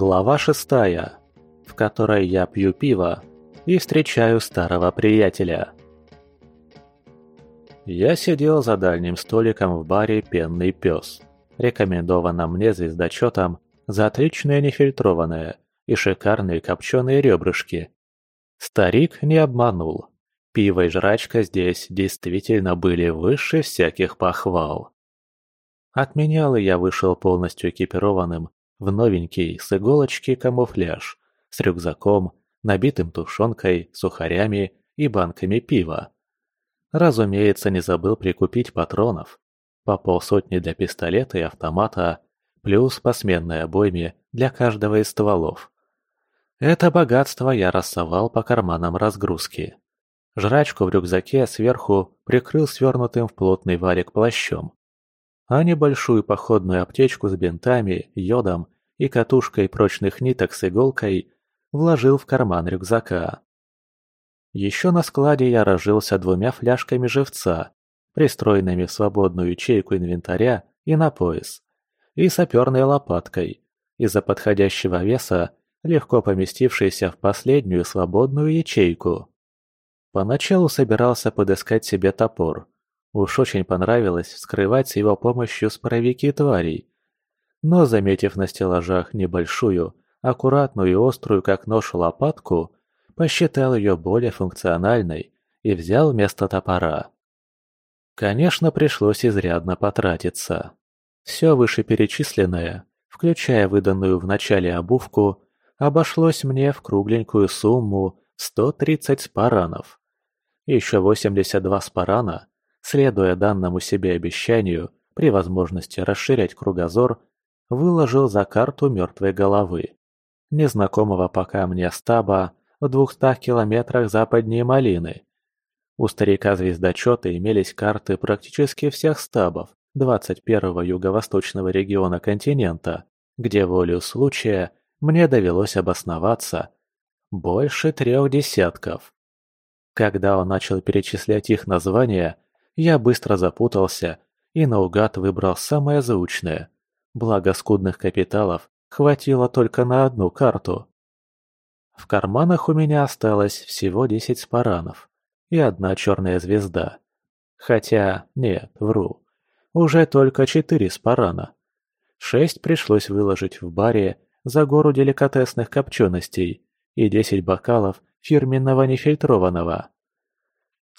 Глава шестая, в которой я пью пиво и встречаю старого приятеля. Я сидел за дальним столиком в баре «Пенный пес», рекомендованном мне звездочетом за отличные нефильтрованные и шикарные копченые ребрышки. Старик не обманул. Пиво и жрачка здесь действительно были выше всяких похвал. Отменял и я вышел полностью экипированным в новенький с иголочки камуфляж, с рюкзаком, набитым тушенкой, сухарями и банками пива. Разумеется, не забыл прикупить патронов. По полсотни для пистолета и автомата, плюс по сменной обойме для каждого из стволов. Это богатство я рассовал по карманам разгрузки. Жрачку в рюкзаке сверху прикрыл свернутым в плотный варик плащом а небольшую походную аптечку с бинтами, йодом и катушкой прочных ниток с иголкой вложил в карман рюкзака. Еще на складе я разжился двумя фляжками живца, пристроенными в свободную ячейку инвентаря и на пояс, и саперной лопаткой, из-за подходящего веса, легко поместившейся в последнюю свободную ячейку. Поначалу собирался подыскать себе топор – Уж очень понравилось вскрывать с его помощью споровики тварей. Но, заметив на стеллажах небольшую, аккуратную и острую, как нож, лопатку, посчитал ее более функциональной и взял вместо топора. Конечно, пришлось изрядно потратиться. Все вышеперечисленное, включая выданную в начале обувку, обошлось мне в кругленькую сумму 130 спаранов. Еще 82 спарана следуя данному себе обещанию, при возможности расширять кругозор, выложил за карту мертвой головы. Незнакомого пока мне стаба в двухстах километрах западнее Малины. У старика-звездочета имелись карты практически всех стабов 21-го юго-восточного региона континента, где волю случая мне довелось обосноваться. Больше трех десятков. Когда он начал перечислять их названия, я быстро запутался и наугад выбрал самое заучное. Благо скудных капиталов хватило только на одну карту. В карманах у меня осталось всего 10 спаранов и одна черная звезда. Хотя, нет, вру. Уже только 4 спарана. Шесть пришлось выложить в баре за гору деликатесных копченостей и 10 бокалов фирменного нефильтрованного.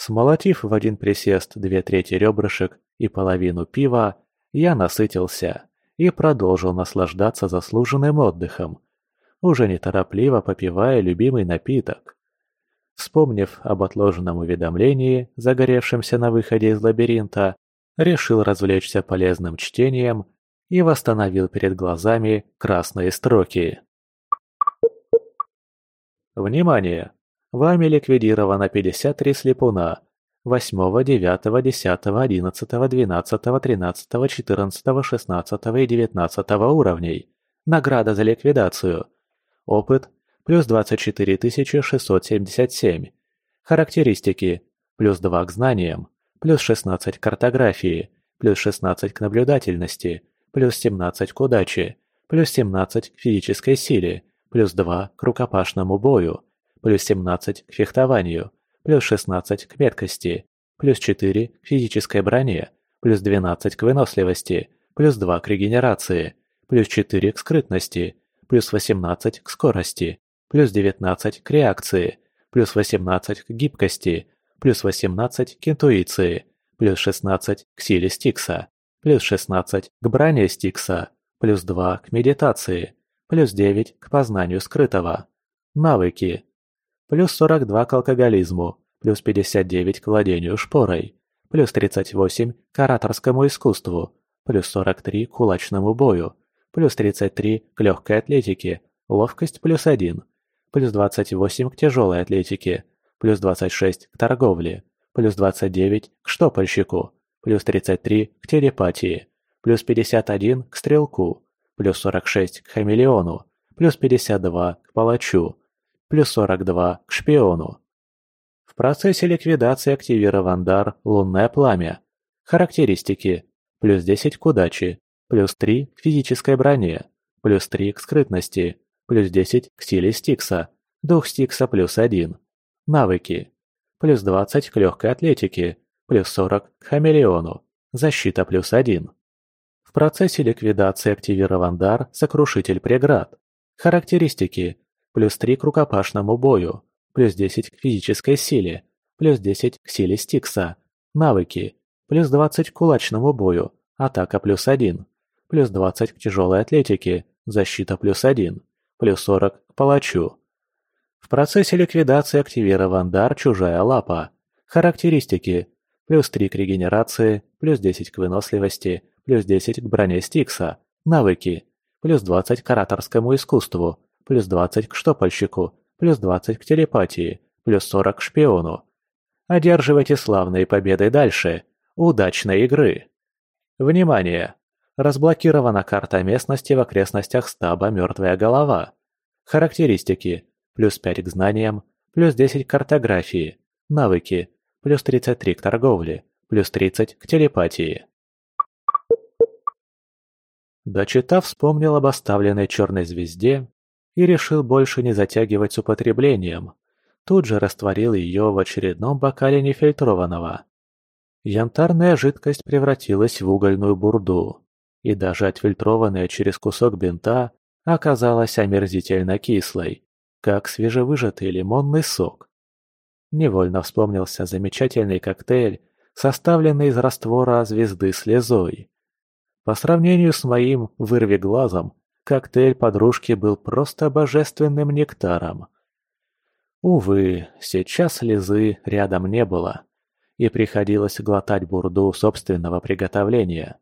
Смолотив в один присест две трети ребрышек и половину пива, я насытился и продолжил наслаждаться заслуженным отдыхом, уже неторопливо попивая любимый напиток. Вспомнив об отложенном уведомлении, загоревшемся на выходе из лабиринта, решил развлечься полезным чтением и восстановил перед глазами красные строки. Внимание! Вами ликвидировано 53 слепуна. 8, 9, 10, 11, 12, 13, 14, 16 и 19 уровней. Награда за ликвидацию. Опыт – плюс 24 677. Характеристики – плюс 2 к знаниям, плюс 16 к картографии, плюс 16 к наблюдательности, плюс 17 к удаче, плюс 17 к физической силе, плюс 2 к рукопашному бою – плюс 17 к фехтованию, плюс 16 к меткости, плюс 4 к физической броне, плюс 12 к выносливости, плюс 2 к регенерации, плюс 4 к скрытности, плюс 18 к скорости, плюс 19 к реакции, плюс 18 к гибкости, плюс 18 к интуиции, плюс 16 к силе Стикса, плюс 16 к броне Стикса, плюс 2 к медитации, плюс 9 к познанию скрытого. Навыки плюс 42 к алкоголизму, плюс 59 к владению шпорой, плюс 38 к ораторскому искусству, плюс 43 к кулачному бою, плюс 33 к легкой атлетике, ловкость плюс 1, плюс 28 к тяжелой атлетике, плюс 26 к торговле, плюс 29 к штопальщику, плюс 33 к телепатии, плюс 51 к стрелку, плюс 46 к хамелеону, плюс 52 к палачу, плюс 42 к шпиону. В процессе ликвидации активирован дар «Лунное пламя». Характеристики. Плюс 10 к удаче, плюс 3 к физической броне, плюс 3 к скрытности, плюс 10 к силе Стикса, дух Стикса плюс 1. Навыки. Плюс 20 к легкой атлетике, плюс 40 к хамелеону, защита плюс 1. В процессе ликвидации активирован дар «Сокрушитель преград». Характеристики. Плюс 3 к рукопашному бою, плюс 10 к физической силе, плюс 10 к силе Стикса. Навыки. Плюс 20 к кулачному бою, атака плюс 1. Плюс 20 к тяжелой атлетике, защита плюс 1. Плюс 40 к палачу. В процессе ликвидации активирован дар «Чужая лапа». Характеристики. Плюс 3 к регенерации, плюс 10 к выносливости, плюс 10 к броне Стикса. Навыки. Плюс 20 к ораторскому искусству, плюс 20 к штопальщику, плюс 20 к телепатии, плюс 40 к шпиону. Одерживайте славные победы дальше. Удачной игры! Внимание! Разблокирована карта местности в окрестностях стаба «Мертвая голова». Характеристики. Плюс 5 к знаниям, плюс 10 к картографии. Навыки. Плюс 33 к торговле, плюс 30 к телепатии. Дочитав, вспомнил об оставленной черной звезде и решил больше не затягивать с употреблением. Тут же растворил ее в очередном бокале нефильтрованного. Янтарная жидкость превратилась в угольную бурду, и даже отфильтрованная через кусок бинта оказалась омерзительно кислой, как свежевыжатый лимонный сок. Невольно вспомнился замечательный коктейль, составленный из раствора звезды слезой. По сравнению с моим «вырви глазом», коктейль подружки был просто божественным нектаром. Увы, сейчас слезы рядом не было, и приходилось глотать бурду собственного приготовления.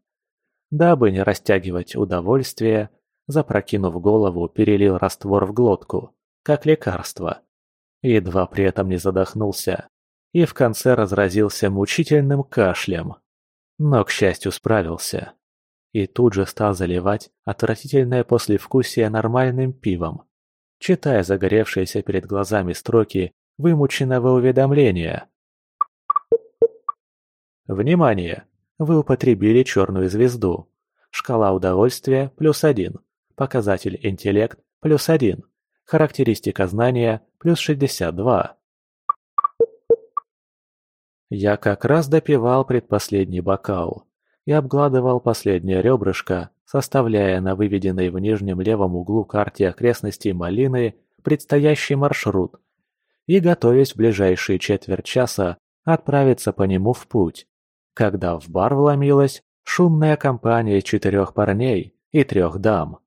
Дабы не растягивать удовольствие, запрокинув голову, перелил раствор в глотку, как лекарство. Едва при этом не задохнулся, и в конце разразился мучительным кашлем. Но, к счастью, справился и тут же стал заливать отвратительное послевкусие нормальным пивом, читая загоревшиеся перед глазами строки вымученного уведомления. Внимание! Вы употребили черную звезду. Шкала удовольствия – плюс один. Показатель интеллект – плюс один. Характеристика знания – плюс 62. Я как раз допивал предпоследний бокал и обгладывал последнее ребрышко, составляя на выведенной в нижнем левом углу карте окрестностей Малины предстоящий маршрут и готовясь в ближайшие четверть часа отправиться по нему в путь, когда в бар вломилась шумная компания четырех парней и трех дам.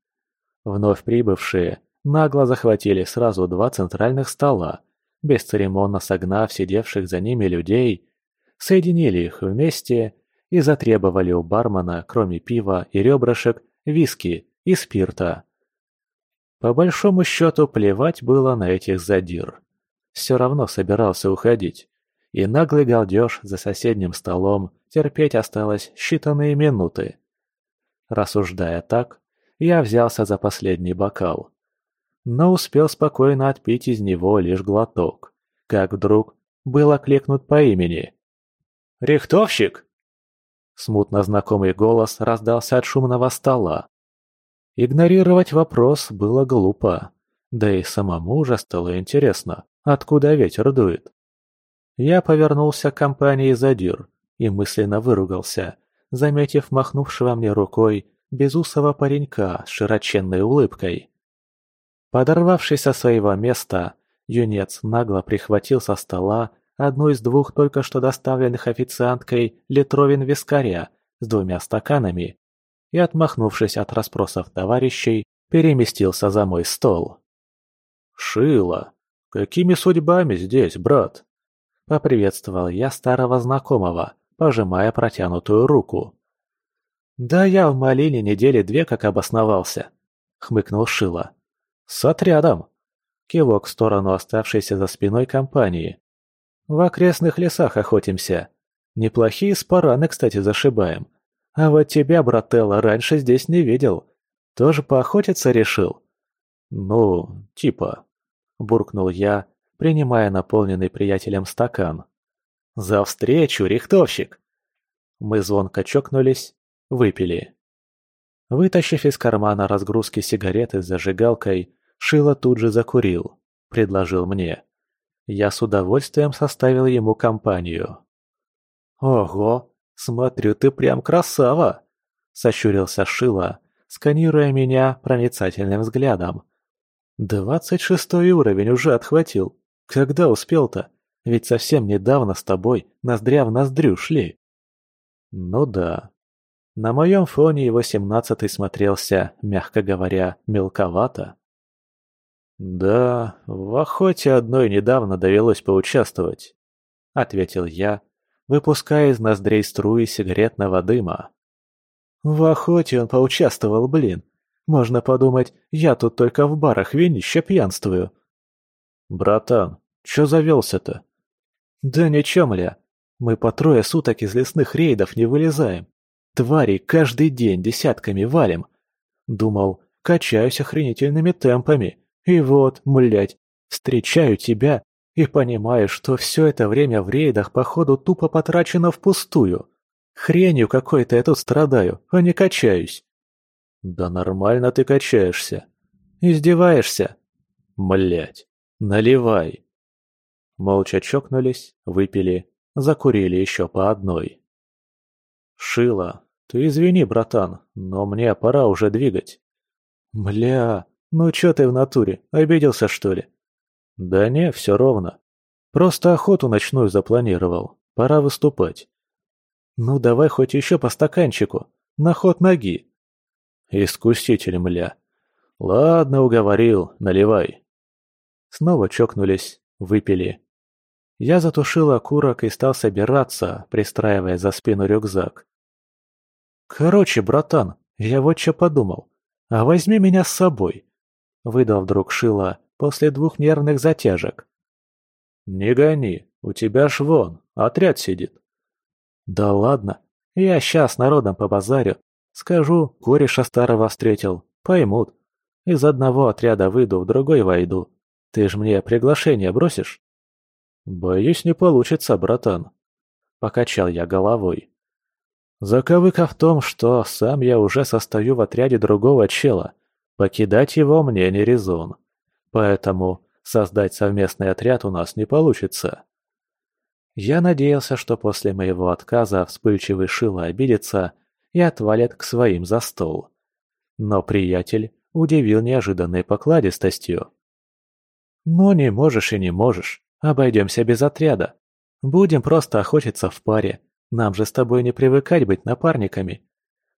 Вновь прибывшие нагло захватили сразу два центральных стола, бесцеремонно согнав сидевших за ними людей, соединили их вместе и затребовали у бармена, кроме пива и ребрышек, виски и спирта. По большому счету плевать было на этих задир. Все равно собирался уходить. И наглый галдеж за соседним столом терпеть осталось считанные минуты. Рассуждая так, я взялся за последний бокал. Но успел спокойно отпить из него лишь глоток, как вдруг был окликнут по имени. «Рихтовщик!» Смутно знакомый голос раздался от шумного стола. Игнорировать вопрос было глупо, да и самому уже стало интересно, откуда ветер дует. Я повернулся к компании «Задир» и мысленно выругался, заметив махнувшего мне рукой безусого паренька с широченной улыбкой. Подорвавшись со своего места, юнец нагло прихватил со стола одну из двух только что доставленных официанткой литровин вискаря с двумя стаканами и, отмахнувшись от расспросов товарищей, переместился за мой стол. «Шила, какими судьбами здесь, брат?» — поприветствовал я старого знакомого, пожимая протянутую руку. «Да я в Малине недели две как обосновался», — хмыкнул Шила. «С отрядом!» — кивок в сторону оставшейся за спиной компании. В окрестных лесах охотимся. Неплохие спараны, кстати, зашибаем. А вот тебя, брателла, раньше здесь не видел. Тоже поохотиться решил?» «Ну, типа», — буркнул я, принимая наполненный приятелем стакан. «За встречу, рихтовщик!» Мы звонко чокнулись, выпили. Вытащив из кармана разгрузки сигареты с зажигалкой, Шило тут же закурил, предложил мне. Я с удовольствием составил ему компанию. «Ого, смотрю, ты прям красава!» – сощурился Шило, сканируя меня проницательным взглядом. «Двадцать шестой уровень уже отхватил. Когда успел-то? Ведь совсем недавно с тобой ноздря в ноздрю шли». «Ну да, на моем фоне его семнадцатый смотрелся, мягко говоря, мелковато. «Да, в охоте одной недавно довелось поучаствовать», — ответил я, выпуская из ноздрей струи сигаретного дыма. «В охоте он поучаствовал, блин. Можно подумать, я тут только в барах винище пьянствую». «Братан, чё завелся-то?» «Да ничем, мля. Мы по трое суток из лесных рейдов не вылезаем. Тварей каждый день десятками валим. Думал, качаюсь охренительными темпами. И вот, млять, встречаю тебя и понимаю, что все это время в рейдах, походу, тупо потрачено впустую. Хренью какой-то я тут страдаю, а не качаюсь. Да нормально ты качаешься. Издеваешься? Млять, наливай. Молча чокнулись, выпили, закурили еще по одной. «Шила, ты извини, братан, но мне пора уже двигать». «Мля, ну чё ты в натуре, обиделся что ли?» «Да не, все ровно. Просто охоту ночную запланировал, пора выступать». «Ну давай хоть еще по стаканчику, на ход ноги». «Искуситель, мля. Ладно, уговорил, наливай». Снова чокнулись, выпили. Я затушил окурок и стал собираться, пристраивая за спину рюкзак. «Короче, братан, я вот что подумал. А возьми меня с собой», — выдал вдруг Шила после двух нервных затяжек. «Не гони, у тебя ж вон, отряд сидит». «Да ладно, я сейчас народом побазарю. Скажу, кореша старого встретил, поймут. Из одного отряда выйду, в другой войду. Ты ж мне приглашение бросишь?» «Боюсь, не получится, братан», — покачал я головой. Заковыка в том, что сам я уже состою в отряде другого чела. Покидать его мне не резон. Поэтому создать совместный отряд у нас не получится. Я надеялся, что после моего отказа вспыльчивый Шило обидится и отвалит к своим за стол. Но приятель удивил неожиданной покладистостью. «Ну, не можешь и не можешь. Обойдемся без отряда. Будем просто охотиться в паре, нам же с тобой не привыкать быть напарниками.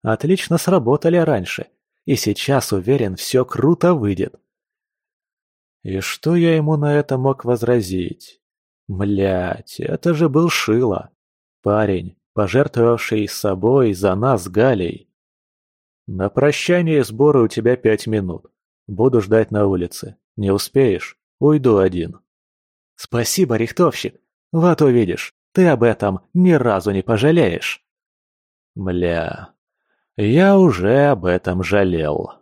Отлично сработали раньше, и сейчас, уверен, все круто выйдет. И что я ему на это мог возразить? Млять, это же был Шило. Парень, пожертвовавший собой за нас Галей. На прощание сборы у тебя пять минут. Буду ждать на улице. Не успеешь? Уйду один. Спасибо, рихтовщик. Вот увидишь. Ты об этом ни разу не пожалеешь. Мля, я уже об этом жалел.